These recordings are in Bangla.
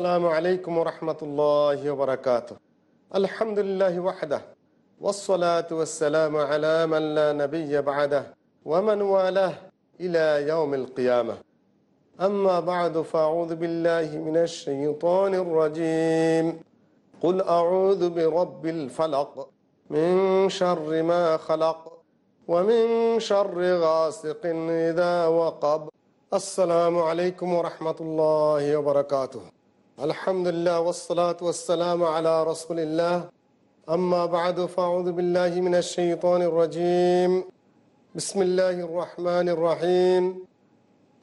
السلام عليكم ورحمة الله وبركاته. الحمد لله وحده والصلاة والسلام على من لا نبي بعده ومن والاه إلى يوم القيامة. أما بعد فأعوذ بالله من الشيطان الرجيم. قل أعوذ برب الفلق من شر ما خلق ومن شر غاسق إذا وقب. السلام عليكم ورحمة الله وبركاته. الحمد لله والصلاة والسلام على رسول الله أما بعد فأعوذ بالله من الشيطان الرجيم بسم الله الرحمن الرحيم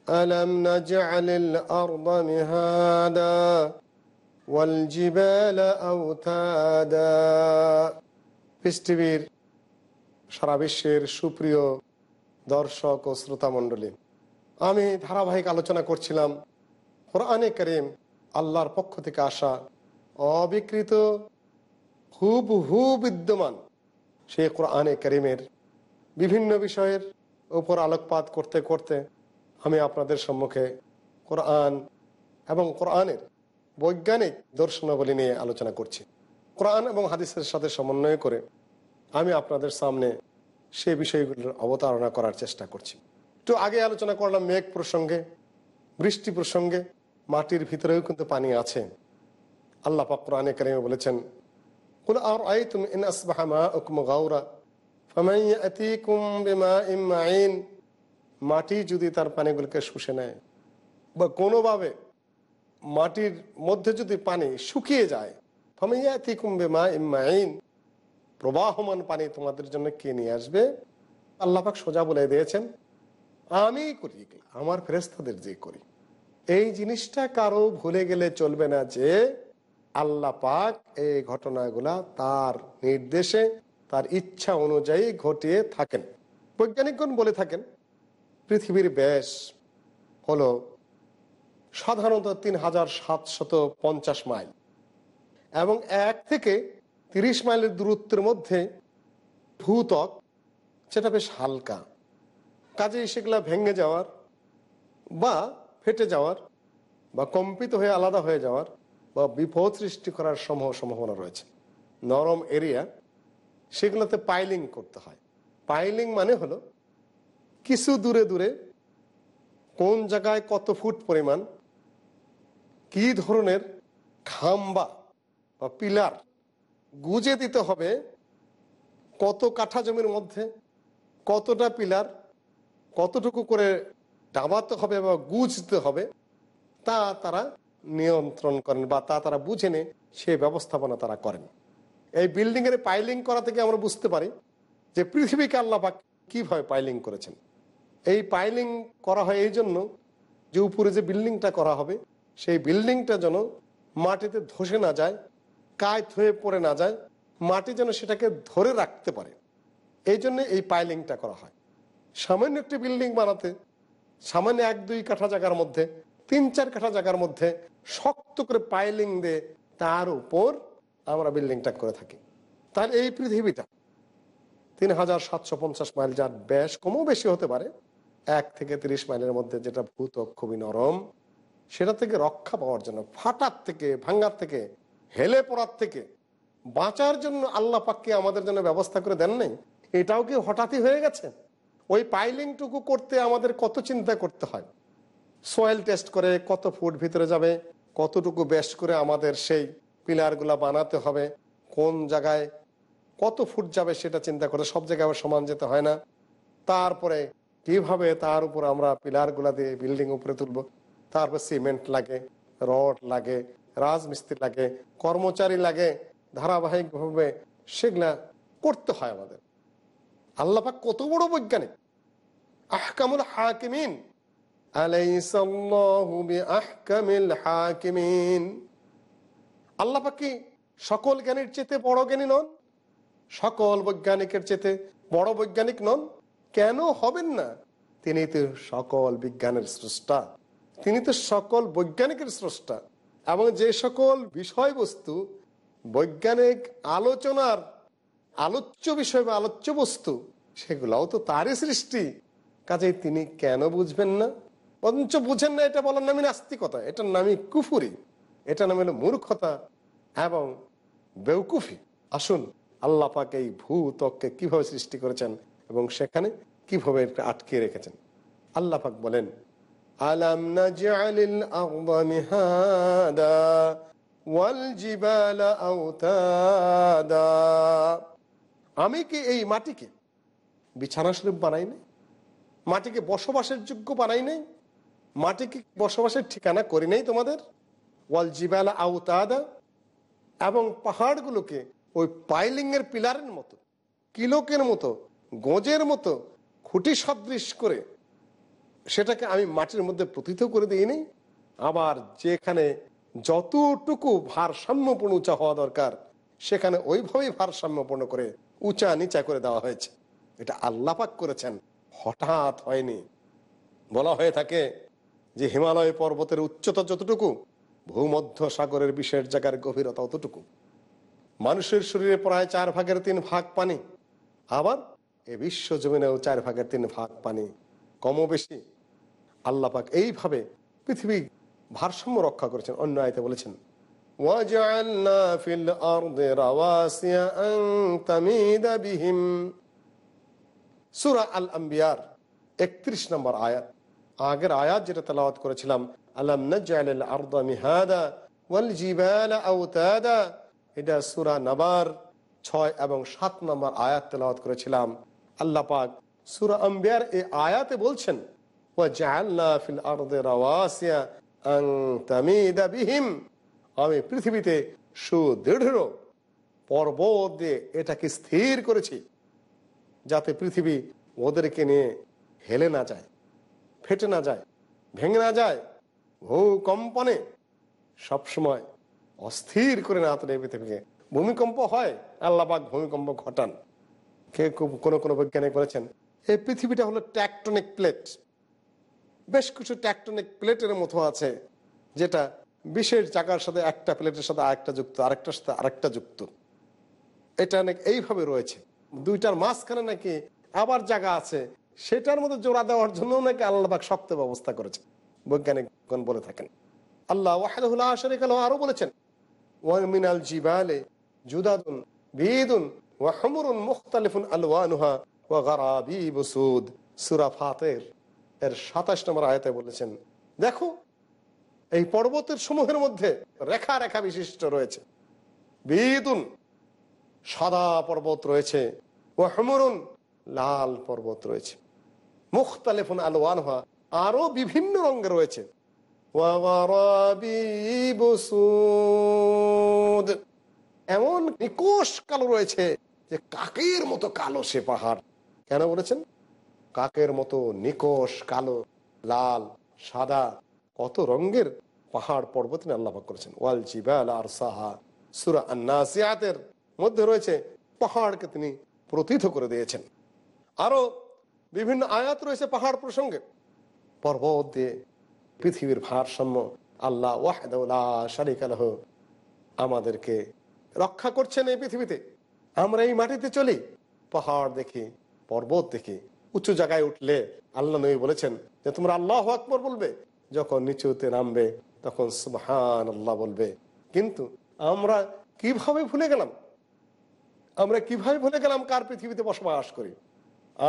ألم نجعل الأرض مهادا والجبال أوتادا পৃথিবীর সারা বিশ্বের সুপ্রিয় দর্শক ও শ্রোতা মণ্ডলী আমি ধারাবাহিক আলোচনা করছিলাম কোরআনে করিম আল্লাহর পক্ষ থেকে আসা অবিকৃত হুব হু বিদ্যমান সেই কোরআনে করিমের বিভিন্ন বিষয়ের উপর আলোকপাত করতে করতে আমি আপনাদের সম্মুখে কোরআন এবং কোরআনের বৈজ্ঞানিক দর্শনাবলী নিয়ে আলোচনা করছি। কোরআন এবং হাদিসের সাথে সমন্বয় করে আমি আপনাদের সামনে সে বিষয়গুলোর অবতারণা করার চেষ্টা করছি। একটু আগে আলোচনা করলাম মেঘ প্রসঙ্গে, বৃষ্টি প্রসঙ্গে মাটির ভিতরেও কিন্তু পানি আছে। আল্লাহ পাকুরানে কারিমে বলেছেন, কুল আর আই ইন আসবাহা মা মাটি যদি তার পানিগুলোকে শুষে নেয় বা কোনোভাবে মাটির মধ্যে যদি পানি শুকিয়ে যায় ফামাইয়াতি কুম্বে মা ইম্মাইন প্রবাহমান পানি তোমাদের জন্য কে নিয়ে আসবে? আল্লাপাক সোজা বলে দিয়েছেন, আমি করি, আমার ফেরেস্তাদের যে করি। এই জিনিসটা কারও ভুলে গেলে চলবে না যে আল্লাহ পাক এই ঘটনাগুলা তার নির্দেশে, তার ইচ্ছা অনুযায়ী ঘটিয়ে থাকেন। বৈজ্ঞানিকগণ বলে থাকেন, পৃথিবীর ব্যাস হল সাধারণত তিন হাজার সাতশত পঞ্চাশ মাইল এবং এক থেকে তিরিশ মাইলের দূরত্বের মধ্যে ভূতক সেটা বেশ হালকা। কাজে সেগুলা ভেঙে যাওয়ার বা ফেটে যাওয়ার বা কম্পিত হয়ে আলাদা হয়ে যাওয়ার বা বিপদ সৃষ্টি করার সম্ভব সম্ভাবনা রয়েছে। নরম এরিয়া সেগুলোতে পাইলিং করতে হয়। পাইলিং মানে হলো কিছু দূরে দূরে কোন জায়গায় কত ফুট পরিমাণ কি ধরনের খাম্বা বা পিলার গুজে দিতে হবে, কত কাঠা জমির মধ্যে, কতটা পিলার, কতটুকু করে ডাবাতে হবে বা গুজতে হবে, তা তারা নিয়ন্ত্রণ করেন বা তা তারা বুঝে নে সে ব্যবস্থাপনা তারা করেন। এই বিল্ডিং এর পাইলিং করা থেকে আমরা বুঝতে পারি যে পৃথিবীকে আল্লাপাক কীভাবে পাইলিং করেছেন। এই পাইলিং করা হয় এই জন্য যে উপরে যে বিল্ডিংটা করা হবে, সেই বিল্ডিংটা যেন মাটিতে ধসে না যায়, কায়ত হয়ে পড়ে না যায়, মাটি যেন সেটাকে ধরে রাখতে পারে। এই জন্য এই পাইলিংটা করা হয়। সামান্য একটি বিল্ডিং বানাতে সামান্য এক, দুই কাঠা জায়গার মধ্যে, তিন, চার কাঠা জায়গার মধ্যে শক্ত করে পাইলিং দিয়ে তার উপর আমরা বিল্ডিংটা করে থাকি। তার এই পৃথিবীটা তিন হাজার সাতশো পঞ্চাশ মাইল যার ব্যাস কমও বেশি হতে পারে, এক থেকে তিরিশ মাইলের মধ্যে যেটা ভূত খুবই নরম, সেটা থেকে রক্ষা পাওয়ার জন্য, ফাটার থেকে, ভাঙ্গার থেকে, হেলে পড়ার থেকে বাঁচার জন্য আল্লাহ পাককে আমাদের জন্য ব্যবস্থা করে দেন নাই এটাও কি হঠাৎই হয়ে গেছে? ওই পাইলিংটুকু করতে আমাদের কত চিন্তা করতে হয়। সয়েল টেস্ট করে কত ফুট ভিতরে যাবে, কতটুকু বেশ করে আমাদের সেই পিলারগুলা বানাতে হবে, কোন জায়গায় কত ফুট যাবে সেটা চিন্তা করে সব জায়গায় আবার সমান যেতে হয় না। তারপরে কীভাবে তার উপর আমরা পিলারগুলা দিয়ে বিল্ডিং উপরে তুলবো, তারপর সিমেন্ট লাগে, রড লাগে, রাজমিস্ত্রি লাগে, কর্মচারী লাগে, ধারাবাহিকভাবে সেগুলা করতে হয় আমাদের। আল্লাপাক কত বড় বৈজ্ঞানিক। আহকামুল হাকিমিন। আল্লাহ কি সকল জ্ঞানীর চেতে বড় জ্ঞানী নন? সকল বৈজ্ঞানিকের চেতে বড় বৈজ্ঞানিক নন? কেন হবেন না? তিনি তো সকল বিজ্ঞানের স্রষ্টা। তিনি তো সকল বৈজ্ঞানিকের স্রষ্টা। এবং যে সকল বিষয়বস্তু বৈজ্ঞানিক আলোচনার আলোচ্য বিষয় বা আলোচ্য বস্তু, সেগুলাও তো তারই সৃষ্টি। কাজেই তিনি কেন বুঝবেন না? অথচ বুঝেন না, এটা বলার নামই নাস্তিকতা, এটার নামই কুফুরি। এটা নাম হলো মূর্খতা এবং বেউকুফি আসুন, আল্লাহ পাক এই ভূতককে কীভাবে সৃষ্টি করেছেন এবং সেখানে কীভাবে আটকে রেখেছেন? আল্লাহ পাক বলেন, আলাম নাজআলিল আরদা মিহাদা ওয়াল জিবালা আওতাদা আমি কি এই মাটিকে বিছানা স্বরূপ বানাই নাই? মাটিকে বসবাসের যোগ্য বানাই নাই? মাটিকে বসবাসের ঠিকানা করি নাই তোমাদের? ওয়াল জিবালা আউতাদা। এবং পাহাড়গুলোকে ওই পাইলিংয়ের পিলারের মতো, কিলোকের মতো, গোজের মতো খুঁটি সদৃশ করে সেটাকে আমি মাটির মধ্যে প্রথিত করে দিই নেই। আবার যেখানে যতটুকু ভারসাম্যপূর্ণ উঁচা হওয়া দরকার সেখানে ওইভাবেই ভারসাম্যপূর্ণ করে উঁচা নিচা করে দেওয়া হয়েছে। এটা আল্লাপাক করেছেন। হঠাৎ হয়নি। বলা হয়ে থাকে যে হিমালয় পর্বতের উচ্চতা যতটুকু, ভূমধ্য সাগরের বিশেষ জায়গার গভীরতা অতটুকু। মানুষের শরীরে প্রায় চার ভাগের তিন ভাগ পানি। আবার এ বিশ্ব জমিনেও চার ভাগের তিন ভাগ পানি। কমও বেশি। আল্লাপাক এইভাবে পৃথিবী ভারসাম্য রক্ষা করেছেন। অন্য আয়তে বলেছেন وَجَعَلْنَا فِي الْأَرْضِ رَوَاسِيَ أَن تَمِيدَ بِهِمْ সুরা আল আম্বিয়ার একত্রিশ নম্বর আয়াত আগের আয়াত যেটা তেলাওয়াত করেছিলাম আলাম নাজআলিল আরদা মিহাদা ওয়াল জিবালা আওতাদা এটা সূরা নাবার ছয় এবং সাত নম্বর আয়াত তেলাওয়াত করেছিলাম আল্লাহ পাক সূরা আম্বিয়ার এই আয়াতে বলছেন ওয়াজআলনা ফিল আরদি রাওয়াসিয়া আন তামিদা বিহিম আমি পৃথিবীতে সুদৃঢ় পর্বত দিয়ে এটাকে স্থির করেছি, যাতে পৃথিবী ওদেরকে নিয়ে হেলে না যায়, ফেটে না যায়, ভেঙে না যায়, ভূকম্পনে সবসময় অস্থির করে না তোলে পৃথিবীকে। ভূমিকম্প হয় আল্লাহবাক ভূমিকম্প ঘটান। কে কোনো কোনো বৈজ্ঞানিক বলেছেন, এই পৃথিবীটা হলো ট্যাকটনিক প্লেট। বেশ কিছু ট্যাকটনিক প্লেটের মতো আছে, যেটা বিশেষ জায়গার সাথে একটা প্লেটের সাথে আরেকটা যুক্ত, আরেকটার সাথে আরেকটা যুক্ত। এটা নাকি এইভাবে রয়েছে। দুইটার মাঝখানে নাকি আবার জায়গা আছে। সেটার মধ্যে জোড়া দেওয়ার জন্য নাকি আল্লাহবাক শক্ত ব্যবস্থা করেছে। বৈজ্ঞানিকগণ বলে থাকেন। আল্লাহ ওয়াহাদুল্লাহ আরও বলেছেন ওয়ামিনাল জিবালে জুদাদুন বিদুন ওয়াহমুরুন মুখতালিফুন আলওয়ানুহা ওয়া গারাবিব সুদ। সূরা ফাতির এর 27 নম্বর আয়াতে বলেছেন, দেখো এই পর্বতের সমূহের মধ্যে রেখা রেখা বিশিষ্ট রয়েছে। বিদুন, সাদা পর্বত রয়েছে ও হেমরুন, লাল পর্বত রয়েছে। মুখতালেফুন আলোয়ান হওয়া আরও বিভিন্ন রঙের রয়েছে। এমন নিকোষ কালো রয়েছে যে কাকের মতো কালো সে পাহাড়। কেন বলেছেন? কাকের মতো নিকোষ, কালো, লাল, সাদা কত রঙের পাহাড় পর্বত আল্লাহ করেছেন। ওয়াল জিবাল আর সাহা সুরা আন্নাসিয়াতের মধ্যে রয়েছে পাহাড়কে তিনি প্রথিত করে দিয়েছেন। আরও বিভিন্ন আয়াত রয়েছে পাহাড় প্রসঙ্গে। পর্বত দিয়ে পৃথিবীর ভারসাম্য আল্লাহ আলহ আমাদেরকে রক্ষা করছেন এই পৃথিবীতে। আমরা এই মাটিতে চলি। পাহাড় দেখি, পর্বত দেখি, উঁচু জায়গায় উঠলে আল্লাহ নবী বলেছেন যে, তোমরা আল্লাহ আকবর বলবে। যখন নিচুতে নামবে, তখন সুবহান আল্লাহ বলবে। কিন্তু আমরা কীভাবে ভুলে গেলাম? আমরা কীভাবে ভুলে গেলাম কার পৃথিবীতে বসবাস করি?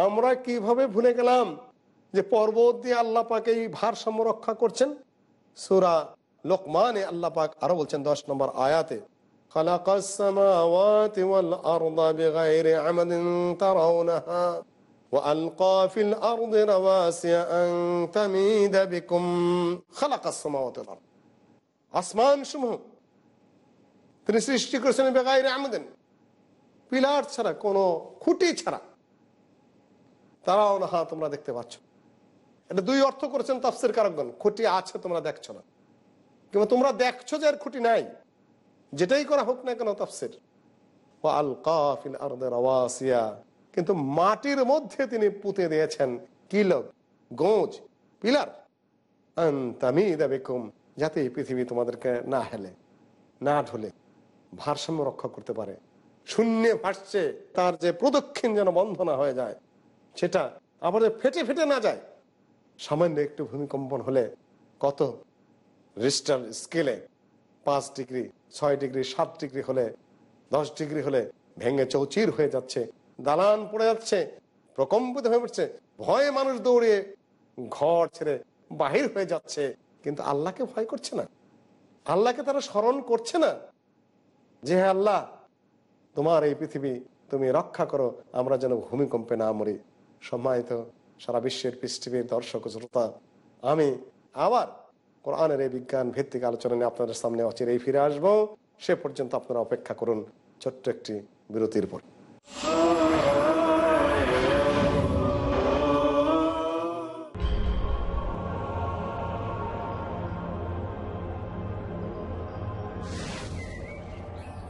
আমরা কীভাবে ভুলে গেলাম যে পর্বত দিয়ে আল্লাহ পাক এই ভারসাম্য রক্ষা করছেন? সুরা লোকমানে আল্লাহ পাক আরও বলছেন দশ নম্বর আয়াতে, খালাকাস সামাওয়াতি ওয়াল আরদা বিগাইরি আমাদিন তারাউনাহা। وألقى في الأرض رواسي أن تميد بكم خلق السماوات والأرض আসমান সমূহ তিনি সৃষ্টি করেছেন বেগাই আমাদের পিলার ছাড়া কোনো খুঁটি ছাড়া তারাও না হা তোমরা দেখতে পাচ্ছ এটা দুই অর্থ করেছেন তাফসির কারকগণ খুঁটি আছে তোমরা দেখছো না কিংবা তোমরা দেখছো যে আর খুঁটি নাই যেটাই করা হোক না কেন তাফসির ও আল কাফিল আরদের আওয়াসিয়া কিন্তু মাটির মধ্যে তিনি পুঁতে দিয়েছেন কিলক গোজ, পিলার। আন্তামিদা বেকুম, যাতে এই পৃথিবী তোমাদেরকে না হেলে, না ঢলে, ভারসাম্য রক্ষা করতে পারে। শূন্যে ভাসছে, তার যে প্রদক্ষিণ যেন বন্ধ না হয়ে যায়, সেটা আবার ফেটে ফেটে না যায়। সামান্য একটু ভূমিকম্পন হলে কত? রিস্টার স্কেলে পাঁচ ডিগ্রি, ছয় ডিগ্রি, সাত ডিগ্রি হলে দশ ডিগ্রি হলে ভেঙে চৌচির হয়ে যাচ্ছে দালান পড়ে যাচ্ছে, প্রকম্পিত হয়ে পড়ছে, ভয়ে মানুষ দৌড়ে ঘর ছেড়ে বাহির হয়ে যাচ্ছে। কিন্তু আল্লাহকে ভয় করছে না। আল্লাহকে তারা স্মরণ করছে না যে হ্যাঁ আল্লাহ, তোমার এই পৃথিবী তুমি রক্ষা করো, আমরা যেন ভূমিকম্পে না মরি। সম্মানিত সারা বিশ্বের পৃথিবীর দর্শক শ্রোতা, আমি আবার কোরআনের এই বিজ্ঞান ভিত্তিক আলোচনা নিয়ে আপনাদের সামনে অচিরেই ফিরে আসব। সে পর্যন্ত আপনারা অপেক্ষা করুন ছোট্ট একটি বিরতির পর।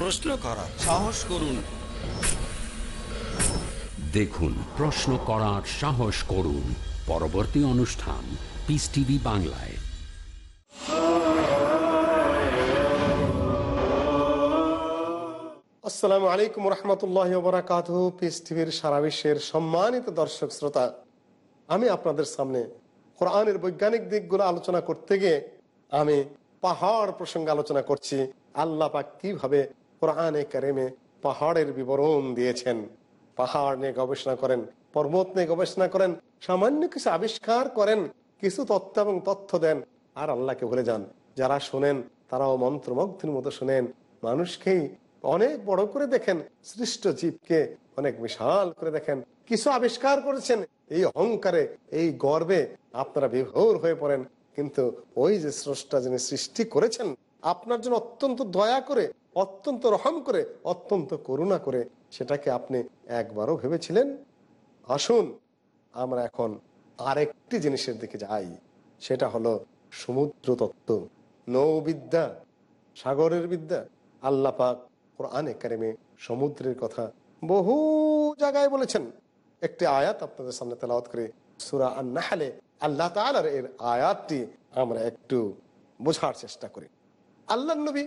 প্রশ্ন করার সাহস করুন। দেখুন প্রশ্ন করার সাহস করুন। পরবর্তী অনুষ্ঠান পিস টিভি বাংলায়। আসসালামু আলাইকুম রহমতুল্লাহ বরাকাত পিস টিভির সারা বিশ্বের সম্মানিত দর্শক শ্রোতা। আমি আপনাদের সামনে কোরআনের বৈজ্ঞানিক দিকগুলো আলোচনা করতে গিয়ে আমি পাহাড় প্রসঙ্গে আলোচনা করছি। আল্লাহ পাক কীভাবে কোরআনে কারিমে পাহাড়ের বিবরণ দিয়েছেন। পাহাড় নিয়ে গবেষণা করেন, পর্বত নিয়ে গবেষণা করেন, সামান্য কিছু আবিষ্কার করেন, কিছু তথ্য এবং তথ্য দেন, আর আল্লাহকে ভুলে যান। যারা শোনেন, তারাও মন্ত্রমগ্ধের মতো শোনেন। মানুষকেই অনেক বড় করে দেখেন, সৃষ্ট জীবকে অনেক বিশাল করে দেখেন। কিছু আবিষ্কার করেছেন, এই অহংকারে, এই গর্বে আপনারা বিভোর হয়ে পড়েন। কিন্তু ওই যে স্রষ্টা যিনি সৃষ্টি করেছেন, আপনার জন্য অত্যন্ত দয়া করে অত্যন্ত রহম করে, অত্যন্ত করুণা করে সেটাকে আপনি একবারও ভেবেছিলেন? আসুন, আমরা এখন আরেকটি জিনিসের দিকে যাই। সেটা হলো সমুদ্র তত্ত্ব, নৌবিদ্যা, সাগরের বিদ্যা। আল্লাহ পাক কোরআনে কারিমে সমুদ্রের কথা বহু জায়গায় বলেছেন। একটি আয়াত আপনাদের সামনে তেলাওয়াত করে, সুরা আন নাহালে আল্লাহ তাআলার এর আয়াতটি আমরা একটু বোঝার চেষ্টা করি। আল্লাহ নবী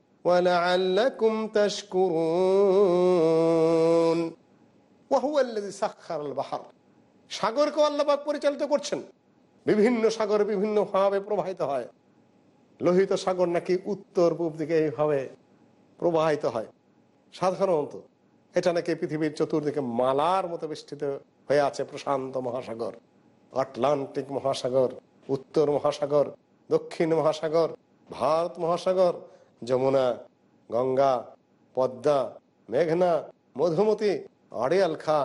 ولعلكم تشكرون وهو الذي سخر البحر সাগরকে আল্লাপাক পরিচালিত করছেন বিভিন্ন সাগর বিভিন্ন ভাবে প্রবাহিত হয় লোহিত সাগর নাকি উত্তর পূর্ব দিকে এইভাবে প্রবাহিত হয় সাধারণত এটা নাকি পৃথিবীর চতুর্দিকে মালার মতো বেষ্টিত হয়ে আছে প্রশান্ত মহাসাগর আটলান্টিক মহাসাগর উত্তর মহাসাগর দক্ষিণ মহাসাগর ভারত মহাসাগর যমুনা, গঙ্গা, পদ্মা, মেঘনা, মধুমতি আড়িয়াল খা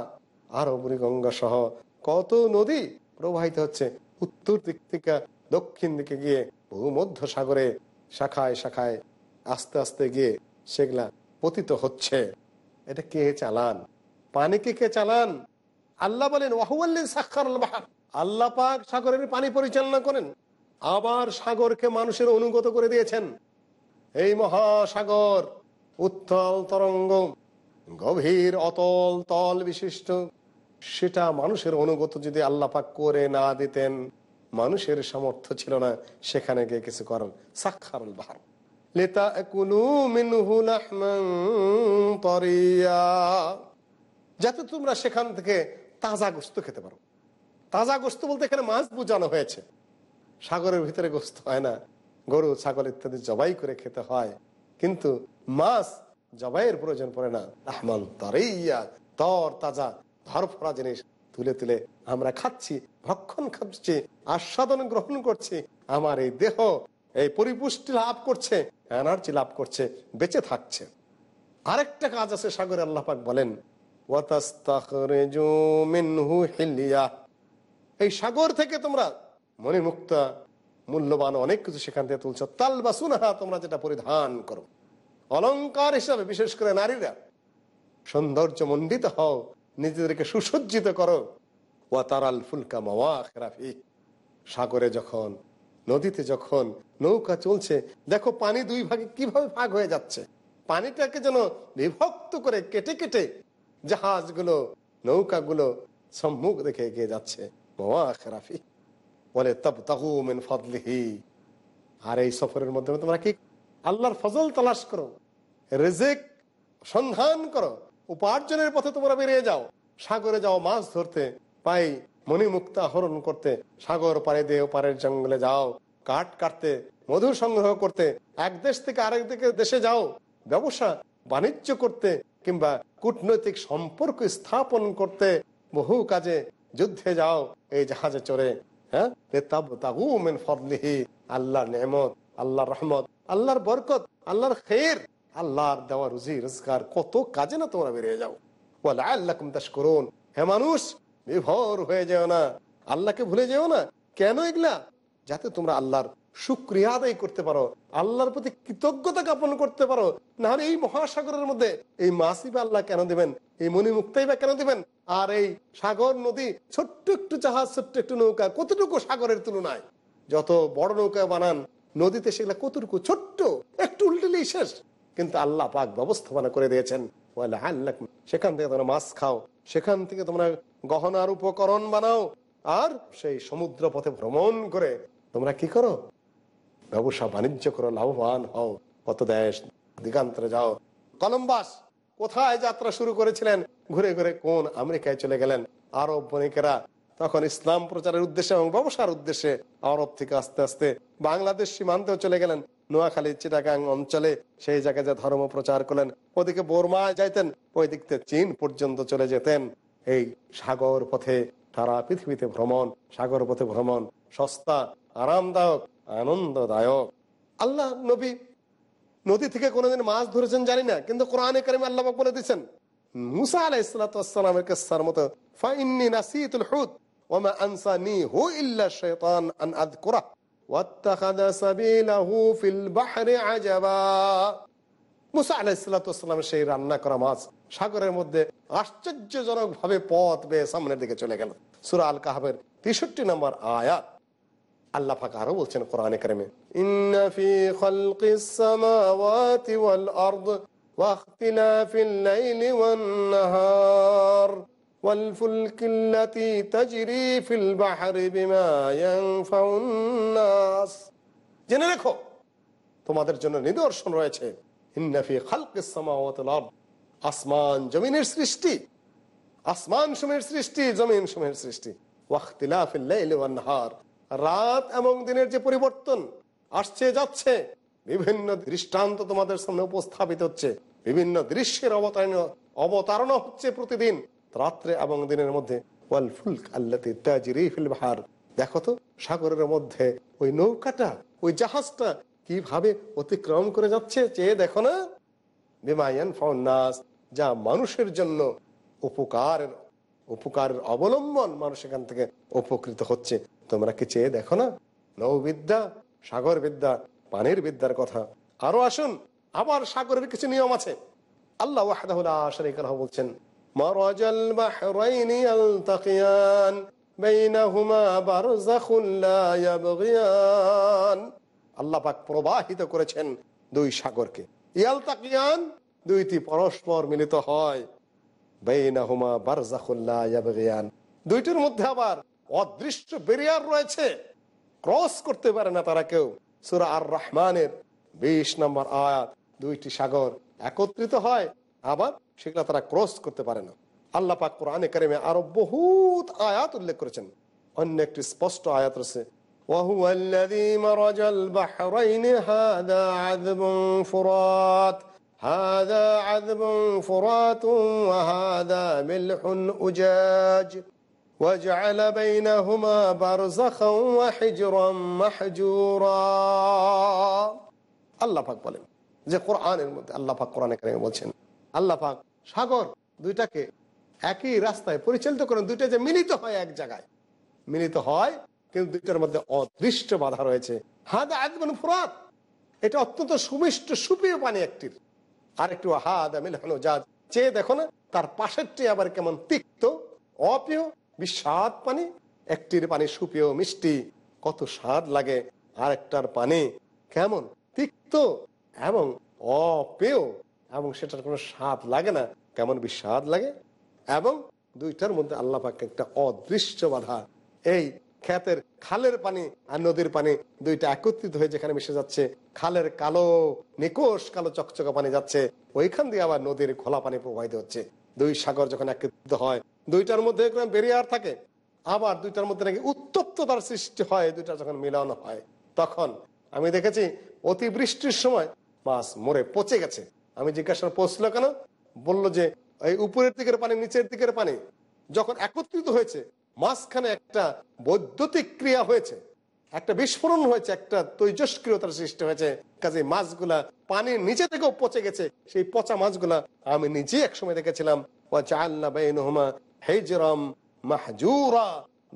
আরও বুড়িগঙ্গা সহ কত নদী প্রবাহিত হচ্ছে উত্তর দিক থেকে দক্ষিণ দিকে গিয়ে ভূমধ্য সাগরে শাখায় শাখায় আস্তে আস্তে গিয়ে সেগুলা পতিত হচ্ছে। এটা কে চালান? পানিকে কে চালান? আল্লাহ বলেন আল্লাহ পাক সাগরের পানি পরিচালনা করেন। আবার সাগরকে মানুষের অনুগত করে দিয়েছেন। এই মহাসাগর, উত্তল তরঙ্গ গভীর অতল তল বিশিষ্ট। সেটা মানুষের অনুগত যদি আল্লাহ পাক করে না দিতেন, মানুষের সামর্থ্য ছিল না সেখানে গিয়ে কিছু করার। সাক্ষার বাহার। যাতে তোমরা সেখান থেকে তাজা গোস্ত খেতে পারো। তাজা গোস্ত বলতে এখানে মাছ বোঝানো হয়েছে। সাগরের ভিতরে গোস্ত হয় না। গরু, ছাগল ইত্যাদি জবাই করে খেতে হয়। কিন্তু মাছ জবাইয়ের প্রয়োজন পড়ে না। রহমান তরেইয়া তর তাজা, ধরফরা জিনিস তুলে তুলে আমরা খাচ্ছি, ভক্ষণ খাচ্ছি, আস্বাদন গ্রহণ করছি। আমার এই দেহ এই পরিপুষ্টি লাভ করছে, এনার্জি লাভ করছে, বেঁচে থাকছে। আরেকটা কাজ আছে সাগরে আল্লাহ পাক বলেন এই সাগর থেকে তোমরা মনে মুক্তা মূল্যবান অনেক কিছু সেখান থেকে তুলছ। তাল বা সুনাহা তোমরা যেটা পরিধান করো। অলংকার হিসাবে, বিশেষ করে নারীরা, সৌন্দর্য মণ্ডিত হও, নিজেদেরকে সুসজ্জিত করো। ওয়া তারাল ফুলকা মাওয়া খেরাফি সাগরে যখন, নদীতে যখন নৌকা চলছে, দেখো পানি দুই ভাগে কীভাবে ভাগ হয়ে যাচ্ছে। পানিটাকে যেন বিভক্ত করে কেটে কেটে জাহাজগুলো, নৌকাগুলো সম্মুখ দেখে এগিয়ে যাচ্ছে। মাওয়া খেরাফি বলে তব তাহু মিন ফদলিহি। আর এই সফরের মাধ্যমে তোমরা কি আল্লাহর ফজল তালাশ করো? রেজেক সন্ধান করো? উপার্জনের পথে তোমরা বেরিয়ে যাও। সাগরে যাও মাছ ধরতে, পাই মণিমুক্তা হরণ করতে, সাগর পারে দিয়ে পারের জঙ্গলে যাও, কাঠ কাটতে, মধু সংগ্রহ করতে, এক দেশ থেকে আরেক দিকে দেশে যাও, ব্যবসা বাণিজ্য করতে কিংবা কূটনৈতিক সম্পর্ক স্থাপন করতে বহু কাজে যুদ্ধে যাও, এই জাহাজে চড়ে হ্যাঁ? আল্লাহর নেমত আল্লাহর রহমত, আল্লাহর বরকত, আল্লাহর খের, আল্লাহর দেওয়া রুজি, রোজগার, কত কাজে না তোমরা বেরিয়ে যাও। আল্লাহ কুমতাস করুন হে মানুষ, বিভোর হয়ে যেও না। আল্লাহকে ভুলে যেও না। কেন এগুলা? যাতে তোমরা আল্লাহর সুক্রিয়া আদায় করতে পারো, আল্লাহর প্রতি কৃতজ্ঞতা জ্ঞাপন করতে পারো। না হলে এই মহাসাগরের মধ্যে এই মাসি বা আল্লাহ কেন দিবেন? এই মণিমুক্তাই বা কেন দিবেন? আর এই সাগর নদী ছোট্ট একটু জাহাজ, ছোট্ট একটু নৌকা, কতটুকু সাগরের তুলনায়? যত বড় নৌকা বানান, নদীতে সেগুলা কতটুকু ছোট্ট? একটু উল্টেলেই শেষ। কিন্তু আল্লাহ পাক ব্যবস্থাপনা করে দিয়েছেন সেখান থেকে তোমরা মাছ খাও, সেখান থেকে তোমরা গহনার উপকরণ বানাও, আর সেই সমুদ্র পথে ভ্রমণ করে তোমরা কি করো? ব্যবসা বাণিজ্য করো, লাভবান হও কত দেশ, দিগান্তরে যাও, কলম্বাস কোথায় যাত্রা শুরু করেছিলেন? ঘুরে ঘুরে কোন আমেরিকায় চলে গেলেন? আরব বণিকেরা তখন ইসলাম প্রচারের উদ্দেশ্যে এবং ব্যবসার উদ্দেশ্যে আরব থেকে আস্তে আস্তে বাংলাদেশ সীমান্তেও চলে গেলেন। নোয়াখালী, চিটাগাং অঞ্চলে সেই জায়গায় যে ধর্ম প্রচার করলেন, ওদিকে বোরমায় যাইতেন ওই দিক থেকে চীন পর্যন্ত চলে যেতেন। এই সাগর পথে সারা পৃথিবীতে ভ্রমণ, সাগর পথে ভ্রমণ সস্তা, আরামদায়ক, আনন্দদায়ক। আল্লাহ নবী নদী থেকে কোনোদিন মাছ ধরেছেন জানি না, কিন্তু কোরআনে কারিমে আল্লাহ বলে দিচ্ছেন মুসা আলাহ ইসলাতামের মতো মুসা সেই রান্না করা মাছ সাগরের মধ্যে আশ্চর্যজনক ভাবে পথ বেয়ে সামনের দিকে চলে গেল। সুরা আল কাহাবের তেষট্টি নম্বর আয়াত। আল্লাহ পাক আরো বলছেন কোরআনে কারিমে ইন্না ফি খালকিস সামাওয়াতি ওয়াল আরদ ওয়াখতিলাফিল লাইলি ওয়ান নাহার والفلك التي تجري في البحر بما ينفع الناس জেনে রেখো তোমাদের জন্য নিদর্শন রয়েছে ইন্না ফি খালকিস সামাওয়াতি ওয়াল আরদ আসমান জমিনের সৃষ্টি আসমান সময়ের সৃষ্টি জমিন সময়ের সৃষ্টি ওয়াখতিলাফিল লাইলি ওয়ান নাহার রাত এবং দিনের যে পরিবর্তন আসছে, যাচ্ছে, বিভিন্ন দৃষ্টান্ত তোমাদের সামনে উপস্থাপিত হচ্ছে। বিভিন্ন দৃশ্যের অবতারণ, অবতারণা হচ্ছে প্রতিদিন, রাত্রে এবং দিনের মধ্যে। দেখো তো, সাগরের মধ্যে ওই নৌকাটা, ওই জাহাজটা কীভাবে অতিক্রম করে যাচ্ছে, চেয়ে দেখো না? বিমায়ান নাস, যা মানুষের জন্য উপকারের উপকারের অবলম্বন মানুষ এখান থেকে উপকৃত হচ্ছে। তোমরা কি চেয়ে দেখো না? নৌবিদ্যা সাগর বিদ্যা পানির বিদ্যার কথা। আরও আসুন, আবার সাগরের কিছু নিয়ম আছে। আল্লাহ লাহু বলছেন আল্লাহ প্রবাহিত করেছেন দুই সাগরকে। ইয়ালতাকিয়ান দুইটি পরস্পর মিলিত হয়। বেইনাহুমা বারজাখুল্লাহ দুইটির মধ্যে আবার অদৃশ্য বেরিয়ার রয়েছে ক্রস করতে পারে না তারা কেউ সূরা আর রহমানের বিশ নম্বর আয়াত দুইটি সাগর একত্রিত হয় আবার সেগুলো তারা ক্রস করতে পারে না আল্লাহ পাক কোরআনে কারিমে আরো বহুত আয়াত উল্লেখ করেছেন অন্য একটি স্পষ্ট আয়াত রয়েছে وهو الذي مرج البحرين هذا عذب فرات هذا عذب فرات وهذا ملح أجاج وجعل بينهما برزخا وحجرا محجورا আল্লাহ পাক বলেন যে কোরআনের মধ্যে আল্লাহ পাক কোরআনে কারিমে বলছেন আল্লাহ পাক সাগর দুইটাকে একই রাস্তায় পরিচালিত করেন দুইটা যে মিলিত হয় এক জায়গায় মিলিত হয় কিন্তু দুইটার মধ্যে অদৃষ্ট বাধা রয়েছে হাদ আদমান ফুরাত এটা অত্যন্ত সুমিষ্ট সুপ্রিয় পানি একটির আর একটু হাদ মিলহানো যা চেয়ে দেখো না তার পাশেরটি আবার কেমন তিক্ত অপ্রিয় বিস্বাদ পানি? একটির পানি সুপেয় মিষ্টি। কত স্বাদ লাগে আর একটার পানি। কেমন? তিক্ত এবং অপেয়। এবং সেটার কোনো স্বাদ লাগে না। কেমন বিস্বাদ লাগে? এবং দুইটার মধ্যে আল্লাহ পাকে একটা অদৃশ্য বাধা। এই ক্ষেতের খালের পানি আর নদীর পানি দুইটা একত্রিত হয়ে যেখানে মিশে যাচ্ছে, খালের কালো, নিকোষ কালো চকচকা পানি যাচ্ছে, ওইখান দিয়ে আবার নদীর খোলা পানি প্রবাহিত হচ্ছে। দুই সাগর যখন একত্রিত হয় দুইটার মধ্যে বেরিয়ার থাকে, আবার দুইটার মধ্যে নাকি উত্তপ্ততার সৃষ্টি হয়, দুইটা যখন মিলন হয়, তখন আমি দেখেছি অতিবৃষ্টির সময় মাছ মরে পচে গেছে। আমি জিজ্ঞাসা পৌঁছলো কেন? বলল যে, এই উপরের দিকের পানি, নিচের দিকের পানি যখন একত্রিত হয়েছে, মাঝখানে একটা বৈদ্যুতিক ক্রিয়া হয়েছে, একটা বিস্ফোরণ হয়েছে, একটা তৈজস্ক্রিয়তার সৃষ্টি হয়েছে কাজে মাছগুলা পানির নিচে থেকেও পচে গেছে, সেই পচা মাছগুলা আমি নিজে একসময় দেখেছিলাম মাহজুরা।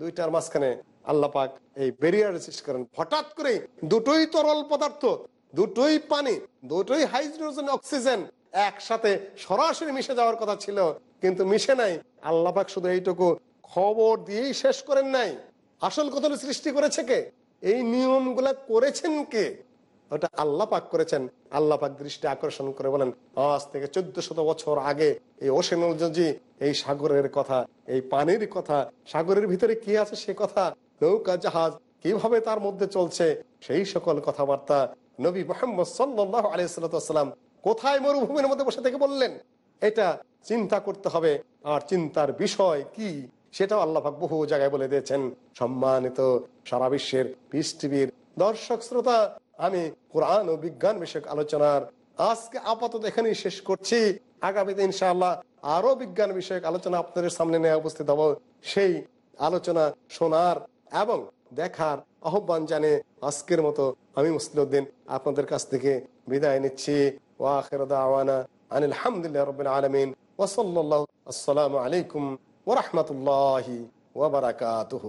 দুইটার মাঝখানে আল্লাহ পাক এই বেরিয়ার সৃষ্টি করেন। হঠাৎ করে দুটোই তরল পদার্থ, দুটোই পানি, দুটোই হাইড্রোজেন, অক্সিজেন একসাথে সরাসরি মিশে যাওয়ার কথা ছিল, কিন্তু মিশে নাই। আল্লাহ পাক শুধু এইটুকু খবর দিয়েই শেষ করেন নাই। আসল কথা সৃষ্টি করেছে কে? এই নিয়মগুলা করেছেন কে? ওটা আল্লাহ পাক করেছেন। আল্লাহ পাক দৃষ্টি আকর্ষণ করে বলেন, আজ থেকে চোদ্দ শত বছর আগে এই ওশেনজি এই সাগরের কথা, এই পানির কথা, সাগরের ভিতরে কি আছে সে কথা, নৌকা, জাহাজ, কীভাবে তার মধ্যে চলছে, সেই সকল কথাবার্তা নবী মোহাম্মদ সাল্লাহ আলাইসাল্লাম কোথায় মরুভূমির মধ্যে বসে থেকে বললেন? এটা চিন্তা করতে হবে। আর চিন্তার বিষয় কি? সেটাও আল্লাহাক বহু জায়গায় বলে দিয়েছেন। সম্মানিত সারা বিশ্বের পিস দর্শক, শ্রোতা আমি কোরআন ও বিজ্ঞান বিষয়ক আলোচনার আজকে আপাতত এখানেই শেষ করছি। আগামীতে ইনশাআল্লাহ আরও বিজ্ঞান বিষয়ক আলোচনা আপনাদের সামনে নিয়ে উপস্থিত হব। সেই আলোচনা শোনার এবং দেখার আহ্বান জানে আজকের মতো আমি মুসলিউদ্দিন আপনাদের কাছ থেকে বিদায় নিচ্ছি। ওয়াখির দাওয়ানা আনিল আলমিন। ওসল্লাহ আসসালামু আলাইকুম ওরহমতুল্লাহি ওবরাকাতুহু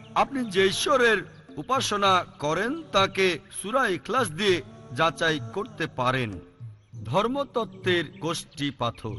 আপনি যে ঈশ্বরের উপাসনা করেন, তাকে সুরাই ইখলাস দিয়ে যাচাই করতে পারেন। ধর্মতত্ত্বের গোষ্ঠী পাথর।